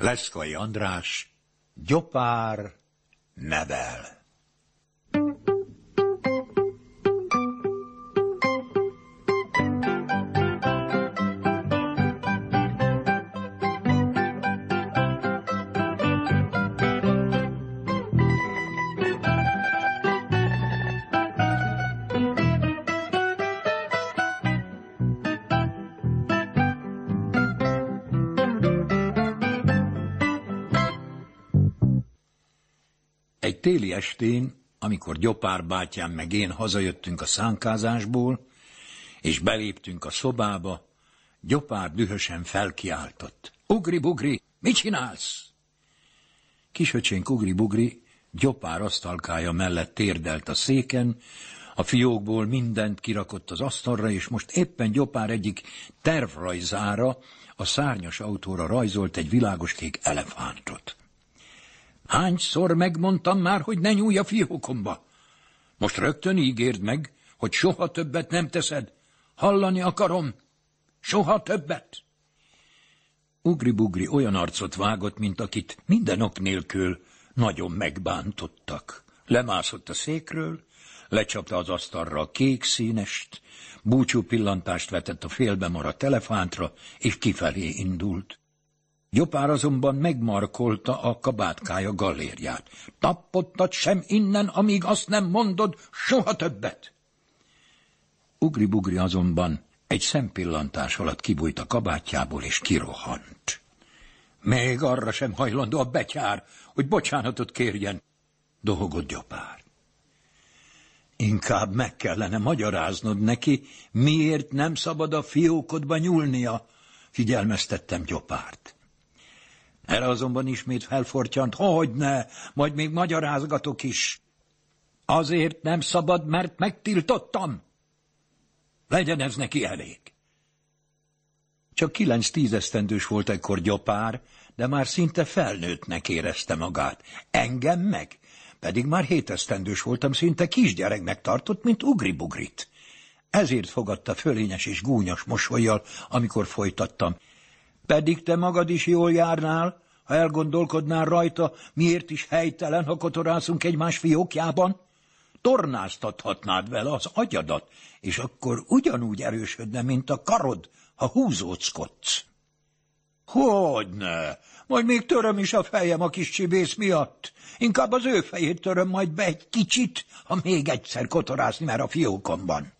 Leszkai András, Gyopár nevel. Egy téli estén, amikor Gyopár bátyám meg én hazajöttünk a szánkázásból, és beléptünk a szobába, Gyopár dühösen felkiáltott. Ugri-bugri, mit csinálsz? Kisöcsénk ugri-bugri Gyopár asztalkája mellett térdelt a széken, a fiókból mindent kirakott az asztalra, és most éppen Gyopár egyik tervrajzára, a szárnyas autóra rajzolt egy világoskék elefántot. Hányszor megmondtam már, hogy ne nyúlj a fiókomba? Most rögtön ígérd meg, hogy soha többet nem teszed. Hallani akarom. Soha többet. Ugri-bugri olyan arcot vágott, mint akit minden ok nélkül nagyon megbántottak. Lemászott a székről, lecsapta az asztalra a kék színest, búcsú pillantást vetett a félbe maradt elefántra, és kifelé indult. Gyopár azonban megmarkolta a kabátkája gallérját. Tappottat sem innen, amíg azt nem mondod, soha többet. Ugri-bugri azonban egy szempillantás alatt kibújt a kabátjából, és kirohant. Még arra sem hajlandó a betyár, hogy bocsánatot kérjen, dohogott Gyopár. Inkább meg kellene magyaráznod neki, miért nem szabad a fiókodba nyúlnia, figyelmeztettem Gyopárt. Erre azonban ismét felfortyant, hogy ne, majd még magyarázgatok is. Azért nem szabad, mert megtiltottam. Legyen ez neki elég. Csak kilenc tízesztendős volt ekkor gyopár, de már szinte felnőttnek érezte magát. Engem meg, pedig már hétesztendős voltam, szinte kisgyereknek tartott, mint ugribugrit. Ezért fogadta fölényes és gúnyos mosolyjal, amikor folytattam. Pedig te magad is jól járnál, ha elgondolkodnál rajta, miért is helytelen, ha kotorászunk egymás fiókjában? Tornáztathatnád vele az agyadat, és akkor ugyanúgy erősödne, mint a karod, ha húzóckodsz. Hogyne, majd még töröm is a fejem a kis csibész miatt. Inkább az ő fejét töröm majd be egy kicsit, ha még egyszer kotorászni mer a fiókomban.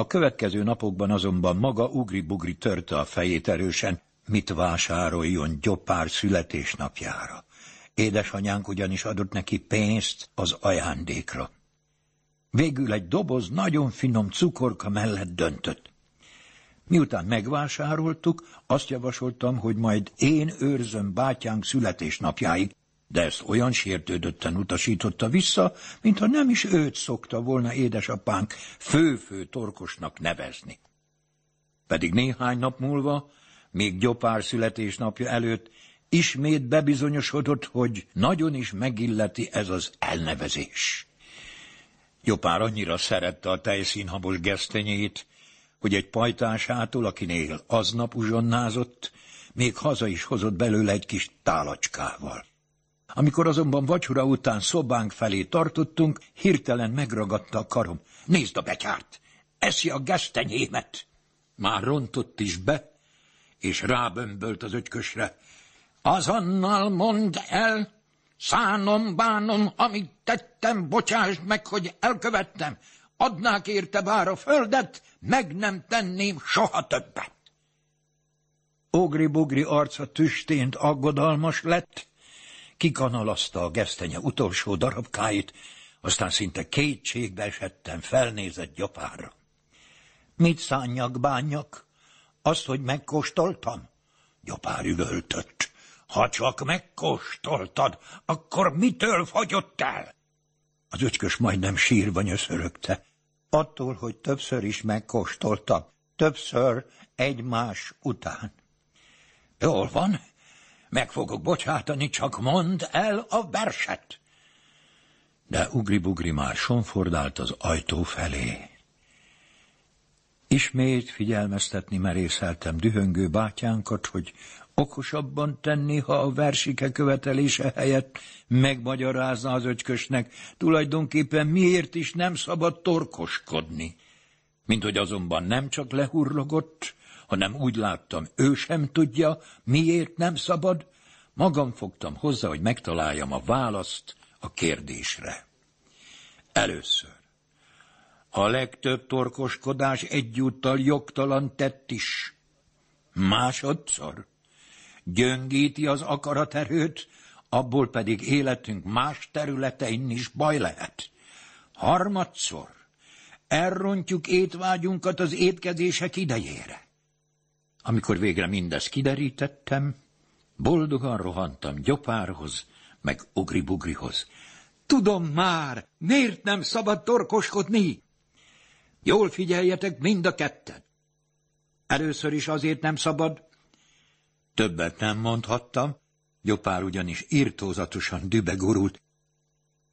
A következő napokban azonban maga ugri-bugri törte a fejét erősen, mit vásároljon Gyopár születésnapjára. Édesanyánk ugyanis adott neki pénzt az ajándékra. Végül egy doboz nagyon finom cukorka mellett döntött. Miután megvásároltuk, azt javasoltam, hogy majd én őrzöm bátyánk születésnapjáig, de ezt olyan sértődötten utasította vissza, mintha nem is őt szokta volna édesapánk fő-fő torkosnak nevezni. Pedig néhány nap múlva, még Gyopár születésnapja előtt, ismét bebizonyosodott, hogy nagyon is megilleti ez az elnevezés. Gyopár annyira szerette a tejszínhabos gesztenyét, hogy egy pajtásától, akinél aznap uzsonnázott, még haza is hozott belőle egy kis tálacskával. Amikor azonban vacsora után szobánk felé tartottunk, hirtelen megragadta a karom. Nézd a betyárt! Eszi a gesztenyémet! Már rontott is be, és rábömbölt az ögykösre. Azonnal mondd el, szánom, bánom, amit tettem, bocsásd meg, hogy elkövettem. Adnák érte bár a földet, meg nem tenném soha többet. Ogri-bugri arca tüstént aggodalmas lett, kikanalazta a gesztenye utolsó darabkáit, aztán szinte kétségbe esettem felnézett gyapára. Mit szánjak, bánjak? Azt, hogy megkóstoltam? Gyapár üvöltött. Ha csak megkóstoltad, akkor mitől fagyott el? Az öcskös majdnem sírva nyöszörögte. Attól, hogy többször is megkóstoltam. Többször egymás után. Jól van, meg fogok bocsátani, csak mondd el a verset. De ugri-bugri már sonfordált az ajtó felé. Ismét figyelmeztetni merészeltem dühöngő bátyánkat, hogy okosabban tenni, ha a versike követelése helyett megmagyarázna az öcskösnek, tulajdonképpen miért is nem szabad torkoskodni. Mint hogy azonban nem csak lehurlogott, hanem úgy láttam, ő sem tudja, miért nem szabad, magam fogtam hozzá, hogy megtaláljam a választ a kérdésre. Először. A legtöbb torkoskodás egyúttal jogtalan tett is. Másodszor gyöngíti az akaraterőt, abból pedig életünk más területein is baj lehet. Harmadszor elrontjuk étvágyunkat az étkezések idejére. Amikor végre mindezt kiderítettem, boldogan rohantam Gyopárhoz, meg Ugri-Bugrihoz. Tudom már, miért nem szabad torkoskodni? Jól figyeljetek mind a ketten. Először is azért nem szabad, Többet nem mondhattam, Gyopár ugyanis írtózatosan dübegurult.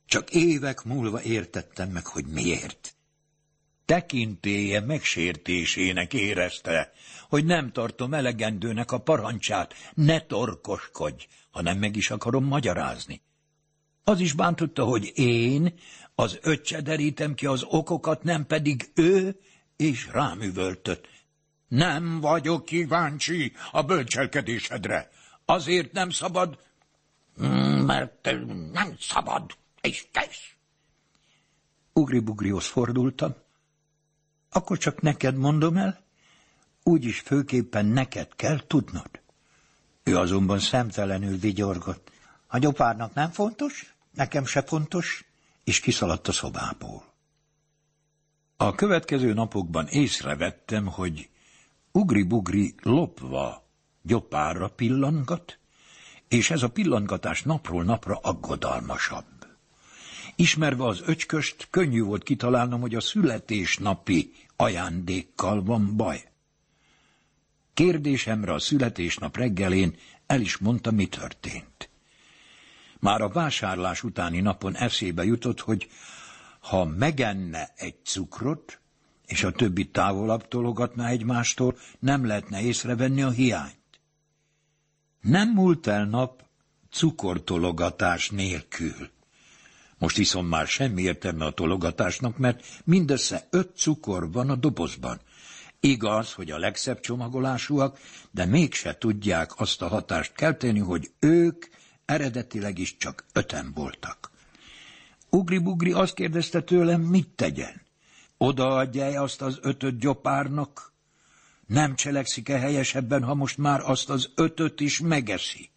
Csak évek múlva értettem meg, hogy miért. Tekintéje megsértésének érezte, hogy nem tartom elegendőnek a parancsát, ne torkoskodj, hanem meg is akarom magyarázni. Az is bántotta, hogy én az öccse derítem ki az okokat, nem pedig ő, és rám üvöltött. Nem vagyok kíváncsi a bölcselkedésedre. Azért nem szabad, hmm, mert nem szabad, és kész. Ugri-bugrihoz fordultam. Akkor csak neked mondom el, úgyis főképpen neked kell tudnod. Ő azonban szemtelenül vigyorgott. A gyopárnak nem fontos, nekem se fontos, és kiszaladt a szobából. A következő napokban észrevettem, hogy Ugri-bugri lopva gyopárra pillangat, és ez a pillangatás napról napra aggodalmasabb. Ismerve az öcsköst, könnyű volt kitalálnom, hogy a születésnapi ajándékkal van baj. Kérdésemre a születésnap reggelén el is mondta, mi történt. Már a vásárlás utáni napon eszébe jutott, hogy ha megenne egy cukrot, és a többi távolabb tologatná egymástól, nem lehetne észrevenni a hiányt. Nem múlt el nap cukortologatás nélkül. Most viszont már semmi értelme a tologatásnak, mert mindössze öt cukor van a dobozban. Igaz, hogy a legszebb csomagolásúak, de mégse tudják azt a hatást kelteni, hogy ők eredetileg is csak öten voltak. Ugri-bugri azt kérdezte tőlem, mit tegyen. Odaadja-e azt az ötöt gyopárnak? Nem cselekszik-e helyesebben, ha most már azt az ötöt is megeszi?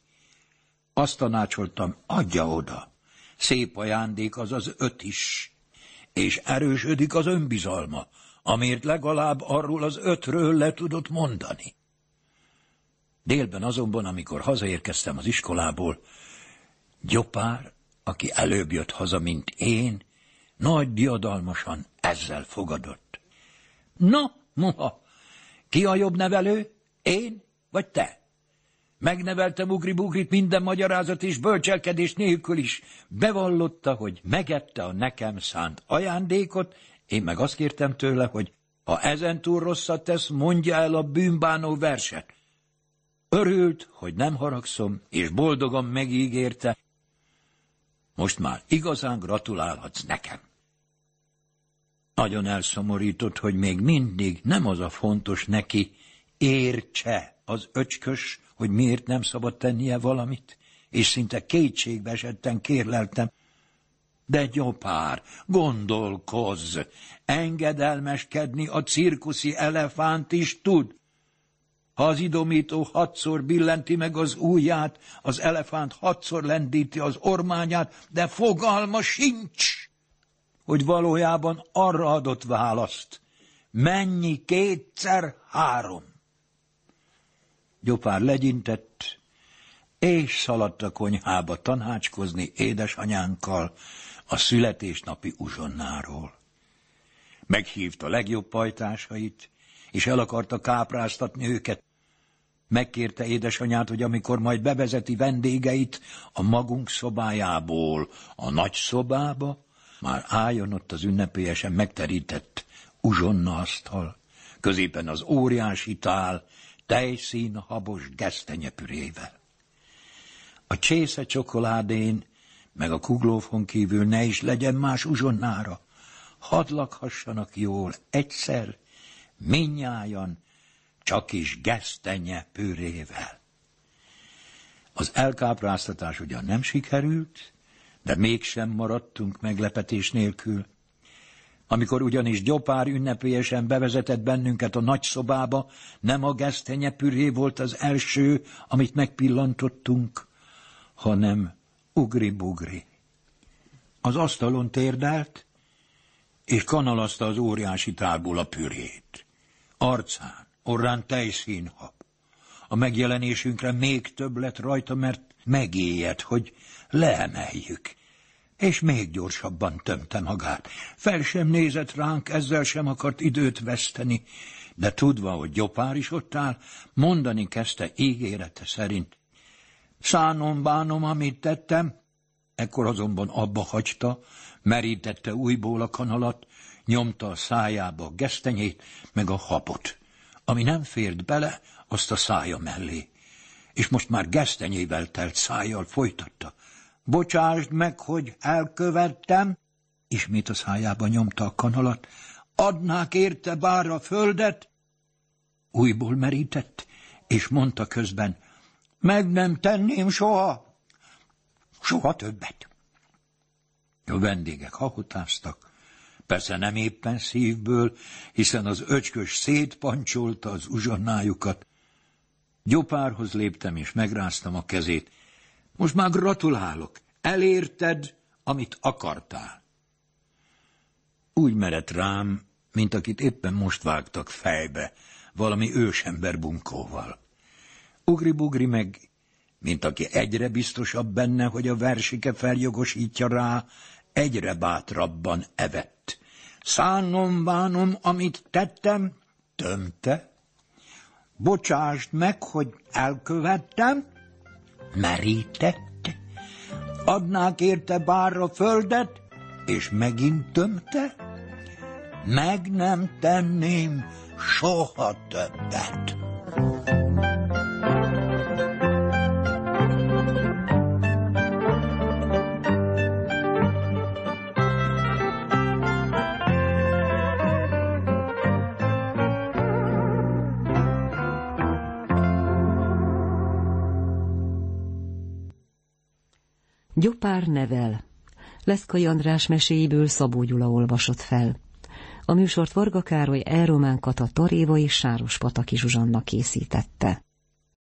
Azt tanácsoltam, adja oda. Szép ajándék az az öt is. És erősödik az önbizalma, amért legalább arról az ötről le tudott mondani. Délben azonban, amikor hazaérkeztem az iskolából, Gyopár, aki előbb jött haza, mint én, nagy diadalmasan ezzel fogadott. Na, moha, ki a jobb nevelő? Én vagy te? Megneveltem Ugri-Bugrit minden magyarázat és bölcselkedés nélkül is. Bevallotta, hogy megette a nekem szánt ajándékot, én meg azt kértem tőle, hogy ha ezentúl rosszat tesz, mondja el a bűnbánó verset. Örült, hogy nem haragszom, és boldogan megígérte, most már igazán gratulálhatsz nekem. Nagyon elszomorított, hogy még mindig nem az a fontos neki, értse az öcskös, hogy miért nem szabad tennie valamit, és szinte kétségbe esetten kérleltem. De gyopár, gondolkozz, engedelmeskedni a cirkuszi elefánt is tud. Ha az idomító hatszor billenti meg az ujját, az elefánt hatszor lendíti az ormányát, de fogalma sincs hogy valójában arra adott választ. Mennyi kétszer három? Gyopár legyintett, és szaladt a konyhába tanácskozni édesanyánkkal a születésnapi uzsonnáról. Meghívta legjobb pajtásait, és el akarta kápráztatni őket. Megkérte édesanyát, hogy amikor majd bevezeti vendégeit a magunk szobájából a nagy szobába, már álljon ott az ünnepélyesen megterített uzsonna asztal, középen az óriási tál, tejszín habos gesztenyepürével. A csésze csokoládén, meg a kuglófon kívül ne is legyen más uzsonnára, hadd lakhassanak jól egyszer, minnyájan, csak is gesztenye pürével. Az elkápráztatás ugyan nem sikerült, de mégsem maradtunk meglepetés nélkül. Amikor ugyanis Gyopár ünnepélyesen bevezetett bennünket a nagy szobába, nem a gesztenye püré volt az első, amit megpillantottunk, hanem ugri-bugri. Az asztalon térdelt, és kanalazta az óriási tálból a pürét. Arcán, orrán tejszínhab. A megjelenésünkre még több lett rajta, mert megéjed, hogy leemeljük. És még gyorsabban tömte magát. Fel sem nézett ránk, ezzel sem akart időt veszteni, de tudva, hogy Gyopár is ott áll, mondani kezdte ígérete szerint. Szánom, bánom, amit tettem. Ekkor azonban abba hagyta, merítette újból a kanalat, nyomta a szájába a gesztenyét, meg a habot. Ami nem fért bele, azt a szája mellé. És most már gesztenyével telt szájjal folytatta. Bocsásd meg, hogy elkövettem, ismét a szájába nyomta a kanalat, adnák érte bár a földet, újból merített, és mondta közben, meg nem tenném soha, soha többet. A vendégek hahotáztak, persze nem éppen szívből, hiszen az öcskös szétpancsolta az uzsonnájukat. Gyopárhoz léptem, és megráztam a kezét. Most már gratulálok, elérted, amit akartál. Úgy merett rám, mint akit éppen most vágtak fejbe, valami ősember bunkóval. Ugri-bugri meg, mint aki egyre biztosabb benne, hogy a versike feljogosítja rá, egyre bátrabban evett. Szánom, bánom, amit tettem, tömte. Bocsásd meg, hogy elkövettem, merített. Adnák érte bár a földet, és megint tömte. Meg nem tenném soha többet. Gyopár nevel. Leszkai András meséiből Szabó Gyula olvasott fel. A műsort Varga Károly, Elromán Kata, Toréva és Sáros Pataki Zsuzsanna készítette.